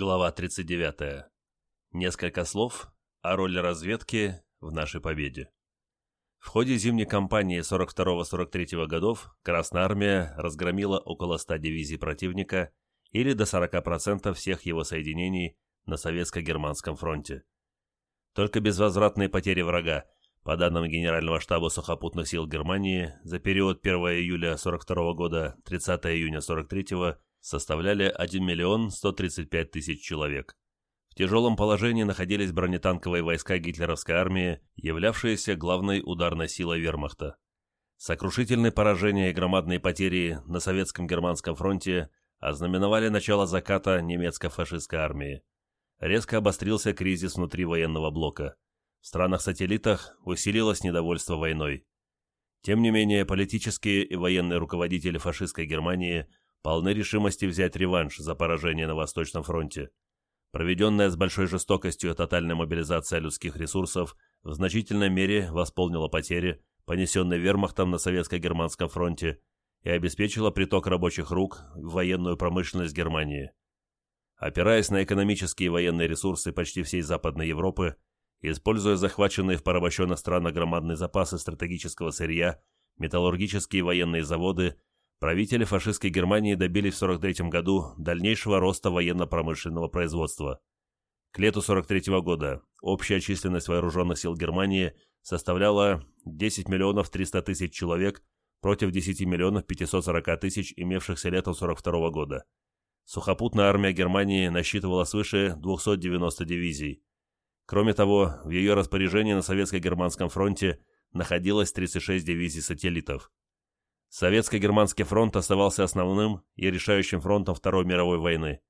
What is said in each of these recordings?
Глава 39. Несколько слов о роли разведки в нашей победе. В ходе зимней кампании 42-43 годов Красная Армия разгромила около 100 дивизий противника или до 40% всех его соединений на Советско-Германском фронте. Только безвозвратные потери врага, по данным Генерального штаба сухопутных сил Германии, за период 1 июля 42 года 30 июня 43 года составляли 1 миллион 135 тысяч человек. В тяжелом положении находились бронетанковые войска гитлеровской армии, являвшиеся главной ударной силой вермахта. Сокрушительные поражения и громадные потери на советском германском фронте ознаменовали начало заката немецко-фашистской армии. Резко обострился кризис внутри военного блока. В странах-сателлитах усилилось недовольство войной. Тем не менее, политические и военные руководители фашистской Германии – полны решимости взять реванш за поражение на Восточном фронте. Проведенная с большой жестокостью тотальная мобилизация людских ресурсов в значительной мере восполнила потери, понесенные вермахтом на советско-германском фронте, и обеспечила приток рабочих рук в военную промышленность Германии. Опираясь на экономические и военные ресурсы почти всей Западной Европы, используя захваченные в порабощенных странах громадные запасы стратегического сырья, металлургические и военные заводы правители фашистской Германии добились в 1943 году дальнейшего роста военно-промышленного производства. К лету 1943 года общая численность вооруженных сил Германии составляла 10 миллионов 300 тысяч человек против 10 миллионов 540 тысяч имевшихся летом 1942 года. Сухопутная армия Германии насчитывала свыше 290 дивизий. Кроме того, в ее распоряжении на Советско-Германском фронте находилось 36 дивизий сателлитов. Советско-германский фронт оставался основным и решающим фронтом Второй мировой войны.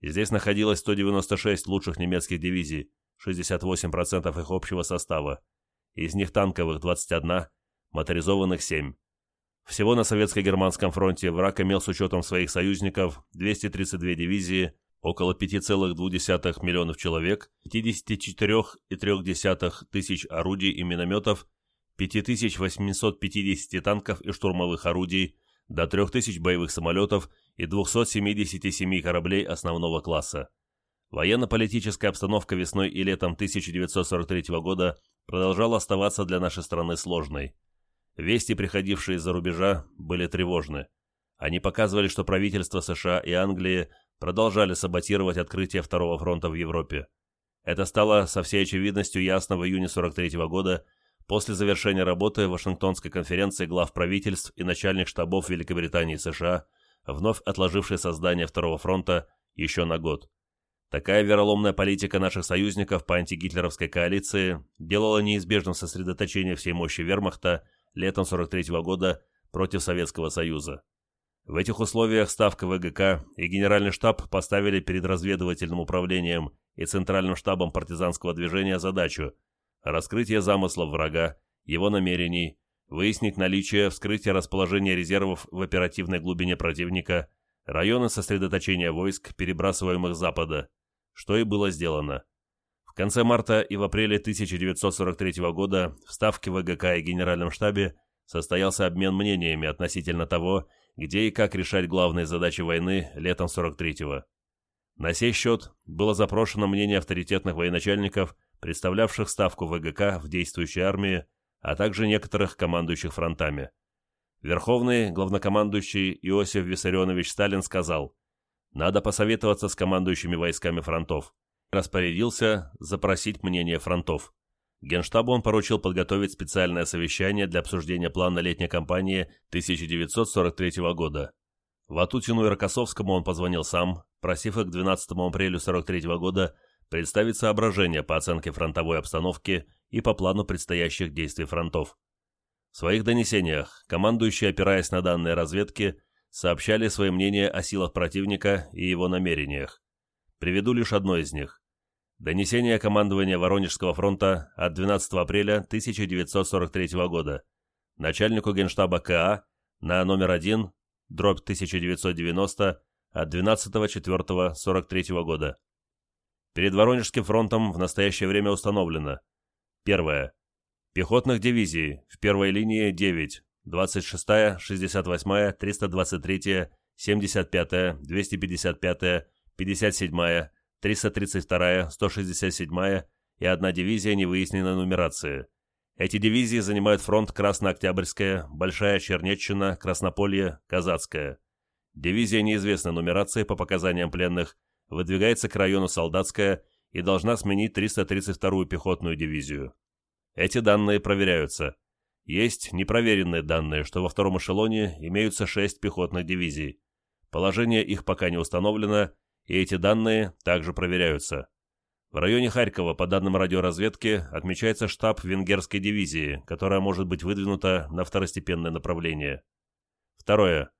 здесь находилось 196 лучших немецких дивизий, 68% их общего состава. Из них танковых 21, моторизованных 7. Всего на Советско-германском фронте враг имел с учетом своих союзников 232 дивизии, около 5,2 миллионов человек, 54,3 тысяч орудий и минометов 5850 танков и штурмовых орудий, до 3000 боевых самолетов и 277 кораблей основного класса. Военно-политическая обстановка весной и летом 1943 года продолжала оставаться для нашей страны сложной. Вести, приходившие из-за рубежа, были тревожны. Они показывали, что правительства США и Англии продолжали саботировать открытие Второго фронта в Европе. Это стало со всей очевидностью ясно в июне 1943 года, После завершения работы Вашингтонской конференции глав правительств и начальник штабов Великобритании и США, вновь отложившей создание Второго фронта еще на год. Такая вероломная политика наших союзников по антигитлеровской коалиции делала неизбежным сосредоточение всей мощи вермахта летом 43 -го года против Советского Союза. В этих условиях Ставка ВГК и Генеральный штаб поставили перед разведывательным управлением и Центральным штабом партизанского движения задачу раскрытие замыслов врага, его намерений, выяснить наличие, вскрытие расположения резервов в оперативной глубине противника, районы сосредоточения войск, перебрасываемых с запада, что и было сделано. В конце марта и в апреле 1943 года в Ставке ВГК и Генеральном штабе состоялся обмен мнениями относительно того, где и как решать главные задачи войны летом 43-го. На сей счет было запрошено мнение авторитетных военачальников представлявших ставку ВГК в действующей армии, а также некоторых командующих фронтами. Верховный главнокомандующий Иосиф Виссарионович Сталин сказал, «Надо посоветоваться с командующими войсками фронтов». Распорядился запросить мнение фронтов. Генштабу он поручил подготовить специальное совещание для обсуждения плана летней кампании 1943 года. Ватутину и Рокоссовскому он позвонил сам, просив их к 12 апреля 1943 года представить соображения по оценке фронтовой обстановки и по плану предстоящих действий фронтов. В своих донесениях командующие, опираясь на данные разведки, сообщали свое мнение о силах противника и его намерениях. Приведу лишь одно из них. Донесение командования Воронежского фронта от 12 апреля 1943 года начальнику генштаба КА на номер 1, дробь 1990 от 12.04.43 года. Перед Воронежским фронтом в настоящее время установлено. Первое. Пехотных дивизий в первой линии 9, 26-я, 68-я, 323-я, 75-я, 255-я, 57-я, 332-я, 167-я и одна дивизия невыясненной нумерации. Эти дивизии занимают фронт Краснооктябрьская, Большая Чернеччина, Краснополье, Казацкая. Дивизия неизвестной нумерации по показаниям пленных выдвигается к району Солдатская и должна сменить 332-ю пехотную дивизию. Эти данные проверяются. Есть непроверенные данные, что во втором эшелоне имеются шесть пехотных дивизий. Положение их пока не установлено, и эти данные также проверяются. В районе Харькова, по данным радиоразведки, отмечается штаб венгерской дивизии, которая может быть выдвинута на второстепенное направление. Второе.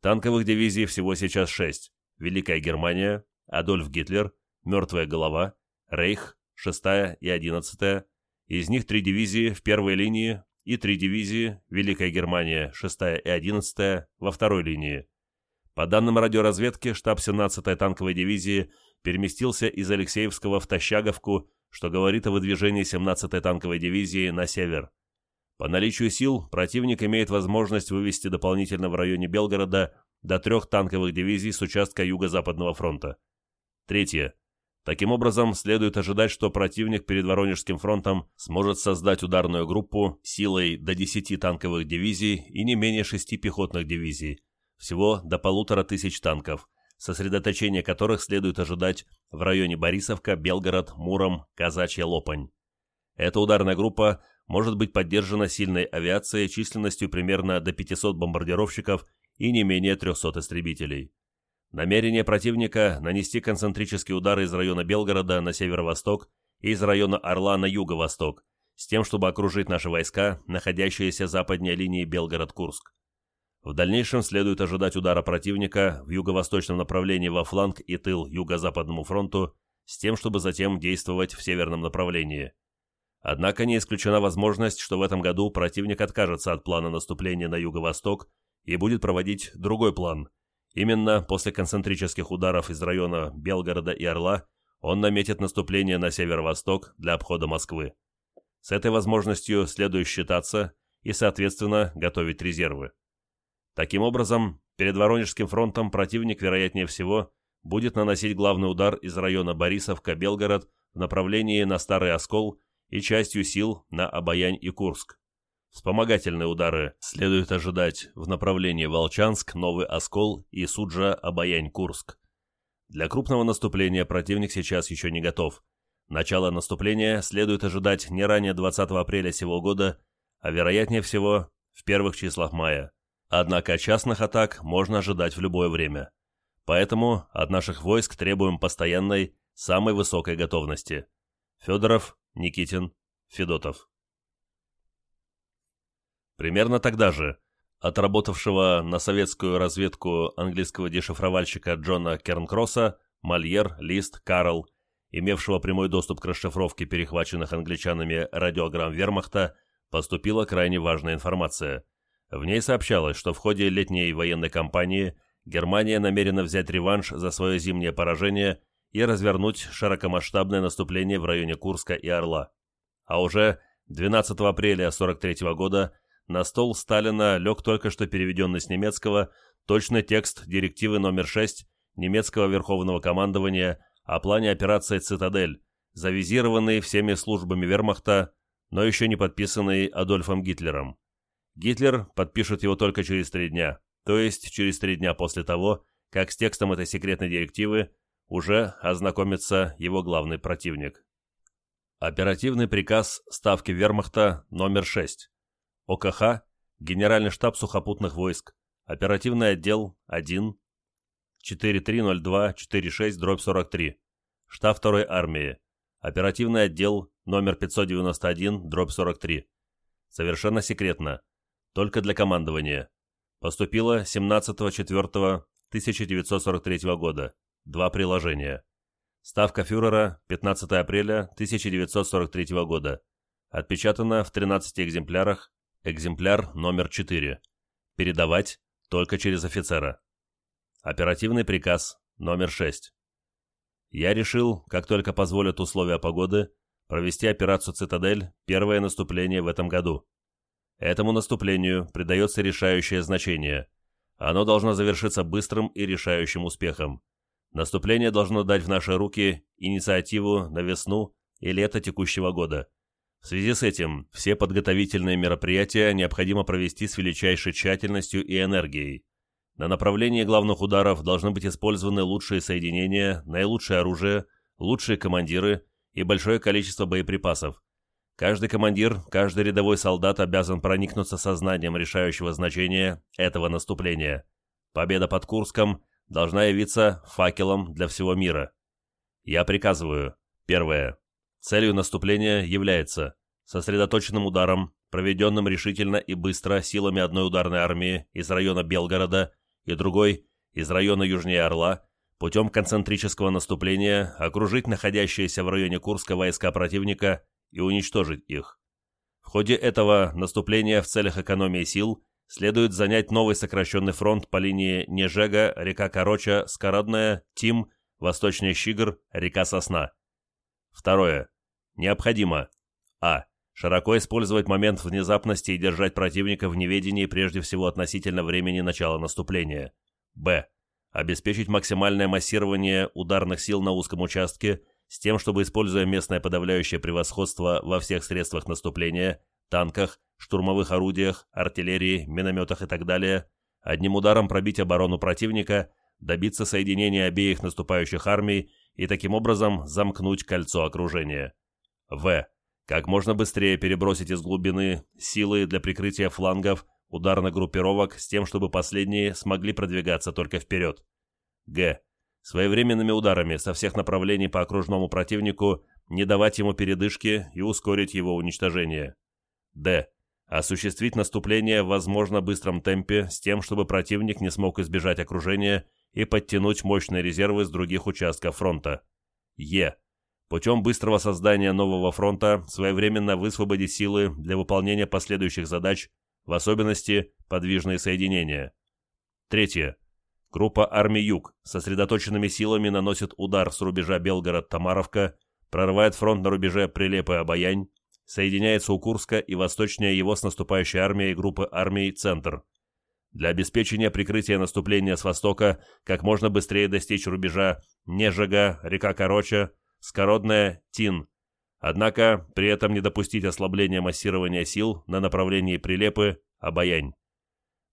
Танковых дивизий всего сейчас шесть. Великая Германия, Адольф Гитлер, Мертвая голова, Рейх, 6 и 11 из них три дивизии в первой линии и три дивизии, Великая Германия, 6 и 11 во второй линии. По данным радиоразведки, штаб 17-й танковой дивизии переместился из Алексеевского в Тащаговку, что говорит о выдвижении 17-й танковой дивизии на север. По наличию сил противник имеет возможность вывести дополнительно в районе Белгорода до трех танковых дивизий с участка Юго-Западного фронта. Третье. Таким образом, следует ожидать, что противник перед Воронежским фронтом сможет создать ударную группу силой до 10 танковых дивизий и не менее 6 пехотных дивизий, всего до полутора тысяч танков, сосредоточение которых следует ожидать в районе Борисовка, Белгород, Муром, Казачья, Лопань. Эта ударная группа может быть поддержана сильной авиацией численностью примерно до 500 бомбардировщиков и не менее 300 истребителей. Намерение противника нанести концентрические удары из района Белгорода на северо-восток и из района Орла на юго-восток, с тем, чтобы окружить наши войска, находящиеся западнее линии Белгород-Курск. В дальнейшем следует ожидать удара противника в юго-восточном направлении во фланг и тыл Юго-Западному фронту, с тем, чтобы затем действовать в северном направлении. Однако не исключена возможность, что в этом году противник откажется от плана наступления на юго-восток и будет проводить другой план – Именно после концентрических ударов из района Белгорода и Орла он наметит наступление на северо-восток для обхода Москвы. С этой возможностью следует считаться и, соответственно, готовить резервы. Таким образом, перед Воронежским фронтом противник, вероятнее всего, будет наносить главный удар из района Борисовка-Белгород в направлении на Старый Оскол и частью сил на Обаянь и Курск. Вспомогательные удары следует ожидать в направлении Волчанск, Новый Оскол и Суджа-Обаянь-Курск. Для крупного наступления противник сейчас еще не готов. Начало наступления следует ожидать не ранее 20 апреля сего года, а вероятнее всего в первых числах мая. Однако частных атак можно ожидать в любое время. Поэтому от наших войск требуем постоянной, самой высокой готовности. Федоров, Никитин, Федотов. Примерно тогда же отработавшего на советскую разведку английского дешифровальщика Джона Кернкросса, Мольер, Лист, Карл, имевшего прямой доступ к расшифровке перехваченных англичанами радиограмм вермахта, поступила крайне важная информация. В ней сообщалось, что в ходе летней военной кампании Германия намерена взять реванш за свое зимнее поражение и развернуть широкомасштабное наступление в районе Курска и Орла. А уже 12 апреля 1943 года на стол Сталина лег только что переведенный с немецкого точный текст директивы номер 6 немецкого верховного командования о плане операции «Цитадель», завизированный всеми службами вермахта, но еще не подписанный Адольфом Гитлером. Гитлер подпишет его только через три дня, то есть через три дня после того, как с текстом этой секретной директивы уже ознакомится его главный противник. Оперативный приказ Ставки Вермахта номер 6 ОКХ, Генеральный штаб сухопутных войск, оперативный отдел 1, 4302-46-43, штаб 2 армии, оперативный отдел номер 591-43. Совершенно секретно. Только для командования. Поступило 17.04.1943 года. Два приложения. Ставка фюрера 15 апреля 1943 года. Отпечатано в 13 экземплярах Экземпляр номер 4. Передавать только через офицера. Оперативный приказ номер 6. Я решил, как только позволят условия погоды, провести операцию «Цитадель» первое наступление в этом году. Этому наступлению придается решающее значение. Оно должно завершиться быстрым и решающим успехом. Наступление должно дать в наши руки инициативу на весну и лето текущего года. В связи с этим все подготовительные мероприятия необходимо провести с величайшей тщательностью и энергией. На направлении главных ударов должны быть использованы лучшие соединения, наилучшее оружие, лучшие командиры и большое количество боеприпасов. Каждый командир, каждый рядовой солдат обязан проникнуться сознанием решающего значения этого наступления. Победа под Курском должна явиться факелом для всего мира. Я приказываю. Первое. Целью наступления является сосредоточенным ударом, проведенным решительно и быстро силами одной ударной армии из района Белгорода и другой из района южнее Орла, путем концентрического наступления окружить находящиеся в районе Курска войска противника и уничтожить их. В ходе этого наступления в целях экономии сил следует занять новый сокращенный фронт по линии Нежега, река Короча, Скородная, Тим, Восточный Щигр, река Сосна. Второе. Необходимо а. Широко использовать момент внезапности и держать противника в неведении прежде всего относительно времени начала наступления. б. Обеспечить максимальное массирование ударных сил на узком участке с тем, чтобы, используя местное подавляющее превосходство во всех средствах наступления, танках, штурмовых орудиях, артиллерии, минометах и так далее, одним ударом пробить оборону противника, добиться соединения обеих наступающих армий и таким образом замкнуть кольцо окружения. В. Как можно быстрее перебросить из глубины силы для прикрытия флангов ударных группировок с тем, чтобы последние смогли продвигаться только вперед. Г. Своевременными ударами со всех направлений по окружному противнику не давать ему передышки и ускорить его уничтожение. Д. Осуществить наступление в возможно быстром темпе с тем, чтобы противник не смог избежать окружения и подтянуть мощные резервы с других участков фронта. Е. Путем быстрого создания нового фронта своевременно высвободить силы для выполнения последующих задач, в особенности подвижные соединения. Третье. Группа армий Юг сосредоточенными силами наносит удар с рубежа Белгород-Тамаровка, прорывает фронт на рубеже Прилепы-Обаянь, соединяется у Курска и восточнее его с наступающей армией группы армий «Центр». Для обеспечения прикрытия наступления с востока как можно быстрее достичь рубежа Нежега, река Короча, Скородная, Тин. Однако при этом не допустить ослабления массирования сил на направлении Прилепы, Обаянь.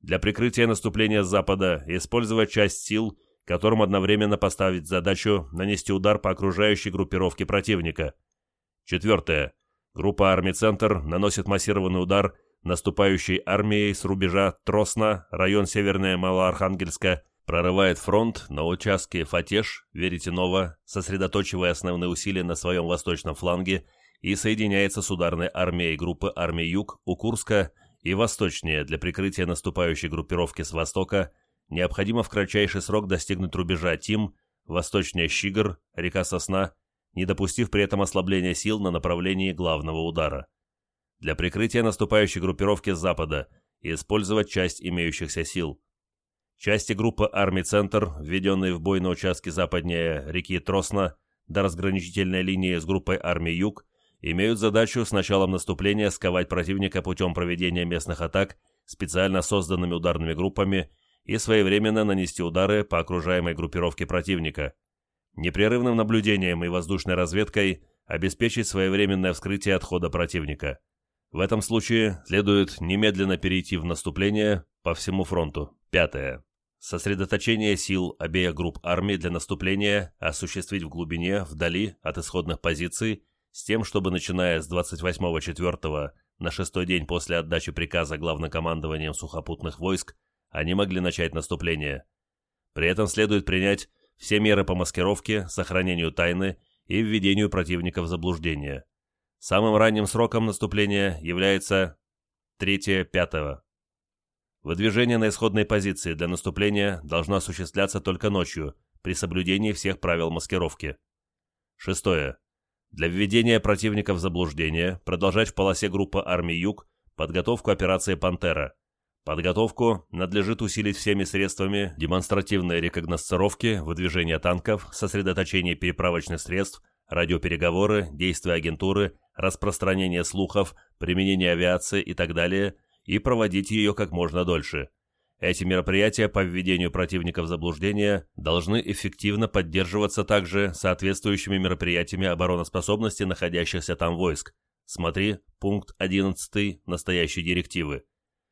Для прикрытия наступления с запада использовать часть сил, которым одновременно поставить задачу нанести удар по окружающей группировке противника. Четвертое. Группа армий «Центр» наносит массированный удар наступающей армией с рубежа Тросна, район Северная Малоархангельска, прорывает фронт на участке Фатеш, Веретенова, сосредоточивая основные усилия на своем восточном фланге и соединяется с ударной армией группы армий Юг у Курска и восточнее для прикрытия наступающей группировки с востока, необходимо в кратчайший срок достигнуть рубежа Тим, восточнее Щигр, река Сосна, не допустив при этом ослабления сил на направлении главного удара. Для прикрытия наступающей группировки с запада использовать часть имеющихся сил. Части группы армий «Центр», введенные в бой на участке западнее реки Тросна до разграничительной линии с группой армий «Юг», имеют задачу с началом наступления сковать противника путем проведения местных атак специально созданными ударными группами и своевременно нанести удары по окружаемой группировке противника. Непрерывным наблюдением и воздушной разведкой обеспечить своевременное вскрытие отхода противника. В этом случае следует немедленно перейти в наступление по всему фронту. Пятое. Сосредоточение сил обеих групп армий для наступления осуществить в глубине, вдали от исходных позиций с тем, чтобы, начиная с 28-4 на шестой день после отдачи приказа главнокомандованием сухопутных войск, они могли начать наступление. При этом следует принять все меры по маскировке, сохранению тайны и введению противника в заблуждение. Самым ранним сроком наступления является 3-5. Выдвижение на исходной позиции для наступления должно осуществляться только ночью, при соблюдении всех правил маскировки. Шестое. Для введения противника в заблуждение продолжать в полосе группы армий Юг подготовку операции «Пантера». Подготовку надлежит усилить всеми средствами демонстративной рекогносцировки, выдвижения танков, сосредоточение переправочных средств, радиопереговоры, действия агентуры, распространение слухов, применение авиации и так далее, и проводить ее как можно дольше. Эти мероприятия по введению противника в заблуждение должны эффективно поддерживаться также соответствующими мероприятиями обороноспособности находящихся там войск. Смотри пункт 11 настоящей директивы.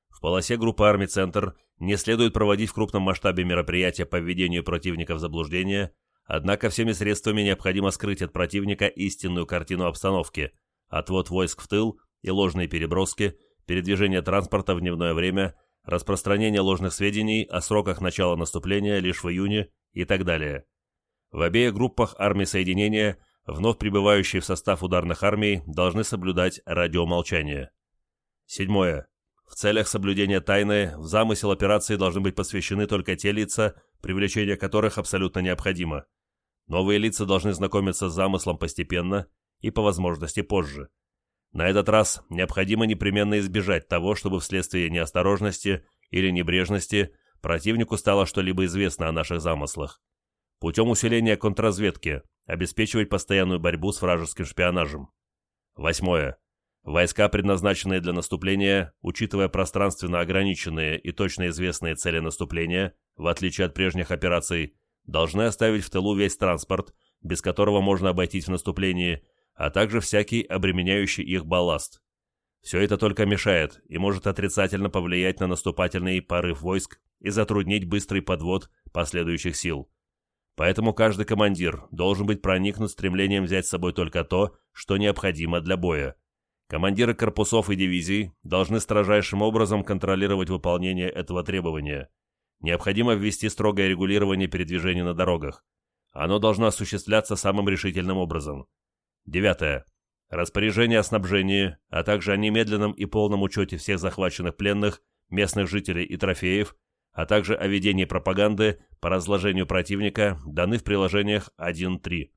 В полосе группы армий «Центр» не следует проводить в крупном масштабе мероприятия по введению противника в заблуждение, однако всеми средствами необходимо скрыть от противника истинную картину обстановки, отвод войск в тыл и ложные переброски, передвижение транспорта в дневное время – распространение ложных сведений о сроках начала наступления лишь в июне и так далее. В обеих группах армий соединения, вновь прибывающие в состав ударных армий, должны соблюдать радиомолчание. Седьмое. В целях соблюдения тайны в замысел операции должны быть посвящены только те лица, привлечение которых абсолютно необходимо. Новые лица должны знакомиться с замыслом постепенно и по возможности позже. На этот раз необходимо непременно избежать того, чтобы вследствие неосторожности или небрежности противнику стало что-либо известно о наших замыслах. Путем усиления контрразведки обеспечивать постоянную борьбу с вражеским шпионажем. Восьмое. Войска, предназначенные для наступления, учитывая пространственно ограниченные и точно известные цели наступления, в отличие от прежних операций, должны оставить в тылу весь транспорт, без которого можно обойтись в наступлении, а также всякий обременяющий их балласт. Все это только мешает и может отрицательно повлиять на наступательный порыв войск и затруднить быстрый подвод последующих сил. Поэтому каждый командир должен быть проникнут стремлением взять с собой только то, что необходимо для боя. Командиры корпусов и дивизий должны строжайшим образом контролировать выполнение этого требования. Необходимо ввести строгое регулирование передвижения на дорогах. Оно должно осуществляться самым решительным образом. Девятое. Распоряжение о снабжении, а также о немедленном и полном учете всех захваченных пленных, местных жителей и трофеев, а также о ведении пропаганды по разложению противника даны в приложениях 1.3.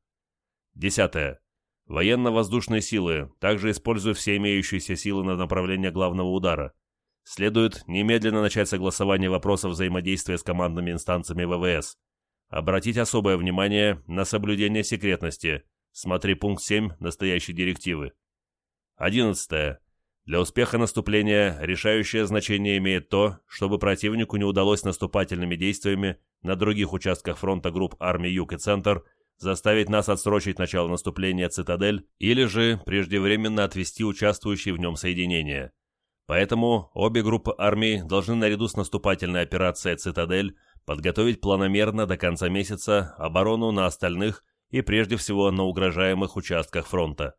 Десятое. Военно-воздушные силы, также используя все имеющиеся силы на направление главного удара. Следует немедленно начать согласование вопросов взаимодействия с командными инстанциями ВВС. Обратить особое внимание на соблюдение секретности, Смотри пункт 7 настоящей директивы. 11. Для успеха наступления решающее значение имеет то, чтобы противнику не удалось наступательными действиями на других участках фронта групп армий Юг и Центр заставить нас отсрочить начало наступления «Цитадель» или же преждевременно отвести участвующие в нем соединения. Поэтому обе группы армий должны наряду с наступательной операцией «Цитадель» подготовить планомерно до конца месяца оборону на остальных и прежде всего на угрожаемых участках фронта.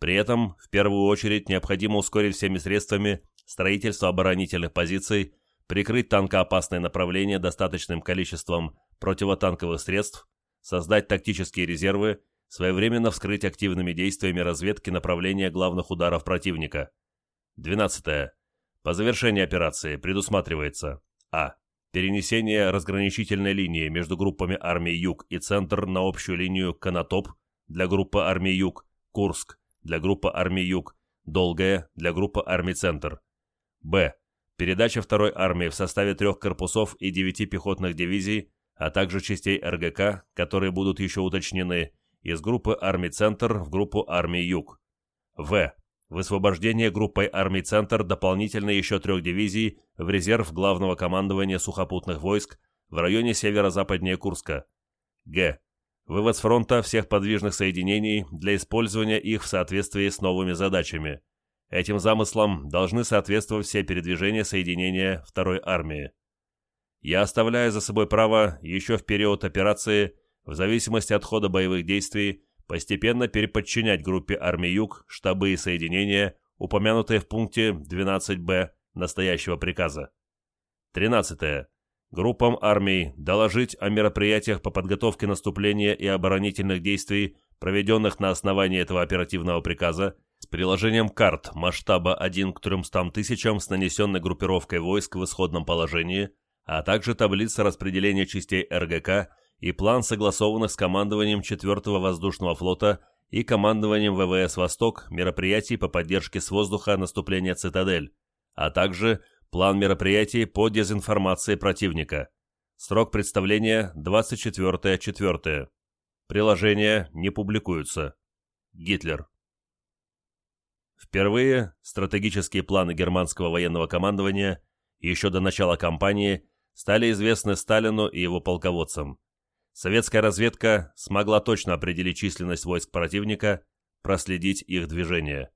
При этом, в первую очередь, необходимо ускорить всеми средствами строительство оборонительных позиций, прикрыть танкоопасное направление достаточным количеством противотанковых средств, создать тактические резервы, своевременно вскрыть активными действиями разведки направления главных ударов противника. 12. По завершении операции предусматривается а перенесение разграничительной линии между группами армии Юг и Центр на общую линию Конотоп для группы армии Юг, Курск для группы армии Юг, Долгая для группы армий Центр. Б. Передача второй армии в составе трех корпусов и девяти пехотных дивизий, а также частей РГК, которые будут еще уточнены, из группы армий Центр в группу армии Юг. В высвобождение группой армий «Центр» дополнительно еще трех дивизий в резерв главного командования сухопутных войск в районе северо-западнее Курска. Г. Вывод с фронта всех подвижных соединений для использования их в соответствии с новыми задачами. Этим замыслам должны соответствовать все передвижения соединения второй армии. Я оставляю за собой право еще в период операции, в зависимости от хода боевых действий, постепенно переподчинять группе армии Юг штабы и соединения, упомянутые в пункте 12б настоящего приказа. 13. Группам армий доложить о мероприятиях по подготовке наступления и оборонительных действий, проведенных на основании этого оперативного приказа, с приложением карт масштаба 1 к 300 тысячам с нанесенной группировкой войск в исходном положении, а также таблица распределения частей РГК и план согласованных с командованием 4-го воздушного флота и командованием ВВС «Восток» мероприятий по поддержке с воздуха наступления «Цитадель», а также план мероприятий по дезинформации противника. Срок представления 24.04. Приложения не публикуются. Гитлер. Впервые стратегические планы германского военного командования еще до начала кампании стали известны Сталину и его полководцам. Советская разведка смогла точно определить численность войск противника, проследить их движение.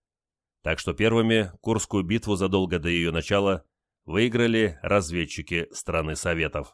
Так что первыми Курскую битву задолго до ее начала выиграли разведчики страны Советов.